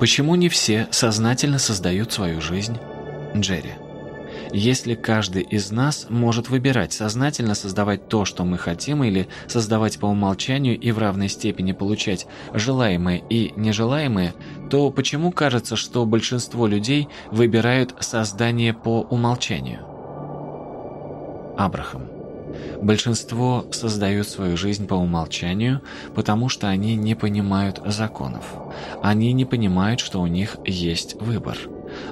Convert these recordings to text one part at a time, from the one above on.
Почему не все сознательно создают свою жизнь? Джерри. Если каждый из нас может выбирать, сознательно создавать то, что мы хотим, или создавать по умолчанию и в равной степени получать желаемое и нежелаемое, то почему кажется, что большинство людей выбирают создание по умолчанию? Абрахам. Большинство создают свою жизнь по умолчанию, потому что они не понимают законов. Они не понимают, что у них есть выбор.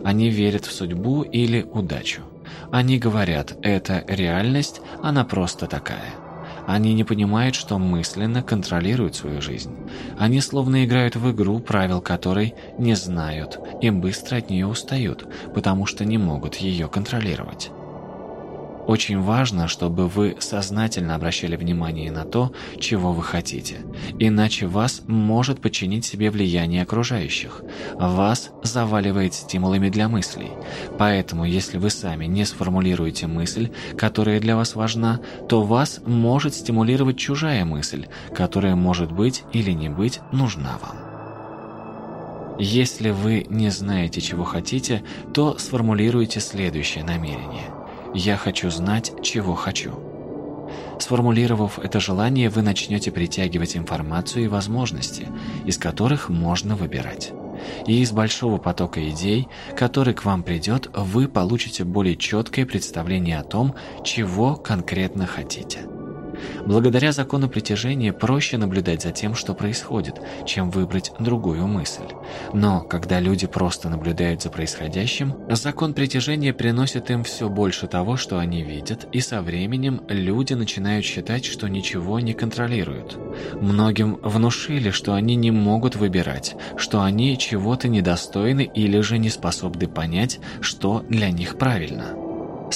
Они верят в судьбу или удачу. Они говорят, это реальность, она просто такая. Они не понимают, что мысленно контролируют свою жизнь. Они словно играют в игру, правил которой не знают, и быстро от нее устают, потому что не могут ее контролировать. Очень важно, чтобы вы сознательно обращали внимание на то, чего вы хотите. Иначе вас может подчинить себе влияние окружающих. Вас заваливает стимулами для мыслей. Поэтому, если вы сами не сформулируете мысль, которая для вас важна, то вас может стимулировать чужая мысль, которая может быть или не быть нужна вам. Если вы не знаете, чего хотите, то сформулируйте следующее намерение – «Я хочу знать, чего хочу». Сформулировав это желание, вы начнете притягивать информацию и возможности, из которых можно выбирать. И из большого потока идей, который к вам придет, вы получите более четкое представление о том, чего конкретно хотите. Благодаря закону притяжения проще наблюдать за тем, что происходит, чем выбрать другую мысль. Но когда люди просто наблюдают за происходящим, закон притяжения приносит им все больше того, что они видят, и со временем люди начинают считать, что ничего не контролируют. Многим внушили, что они не могут выбирать, что они чего-то недостойны или же не способны понять, что для них правильно.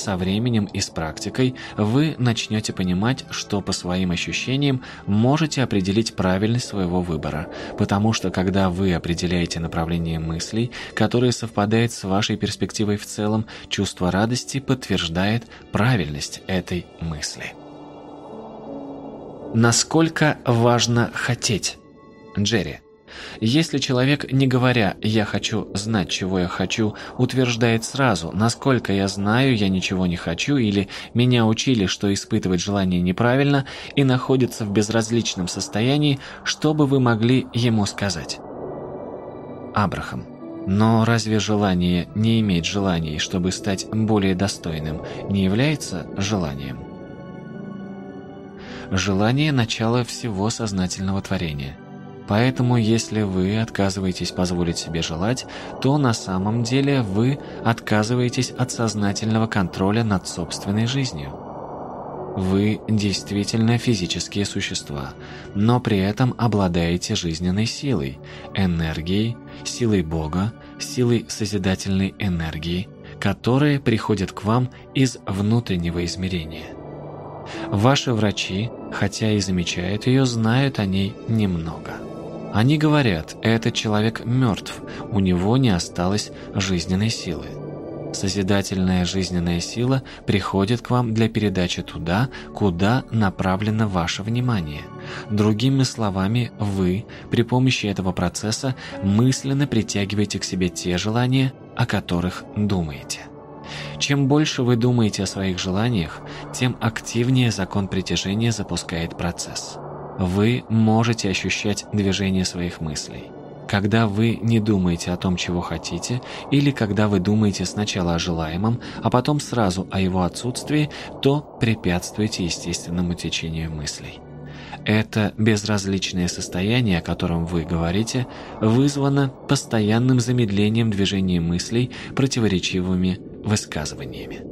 Со временем и с практикой вы начнете понимать, что по своим ощущениям можете определить правильность своего выбора, потому что когда вы определяете направление мыслей, которое совпадает с вашей перспективой в целом, чувство радости подтверждает правильность этой мысли. Насколько важно хотеть? Джерри. Если человек, не говоря «я хочу знать, чего я хочу», утверждает сразу «насколько я знаю, я ничего не хочу» или «меня учили, что испытывать желание неправильно» и находится в безразличном состоянии, что бы вы могли ему сказать? Абрахам. Но разве желание не иметь желаний, чтобы стать более достойным, не является желанием? Желание – начало всего сознательного творения. Поэтому, если вы отказываетесь позволить себе желать, то на самом деле вы отказываетесь от сознательного контроля над собственной жизнью. Вы действительно физические существа, но при этом обладаете жизненной силой, энергией, силой Бога, силой созидательной энергии, которые приходят к вам из внутреннего измерения. Ваши врачи, хотя и замечают ее, знают о ней немного. Они говорят, этот человек мертв, у него не осталось жизненной силы. Созидательная жизненная сила приходит к вам для передачи туда, куда направлено ваше внимание. Другими словами, вы при помощи этого процесса мысленно притягиваете к себе те желания, о которых думаете. Чем больше вы думаете о своих желаниях, тем активнее закон притяжения запускает процесс вы можете ощущать движение своих мыслей. Когда вы не думаете о том, чего хотите, или когда вы думаете сначала о желаемом, а потом сразу о его отсутствии, то препятствуете естественному течению мыслей. Это безразличное состояние, о котором вы говорите, вызвано постоянным замедлением движения мыслей противоречивыми высказываниями.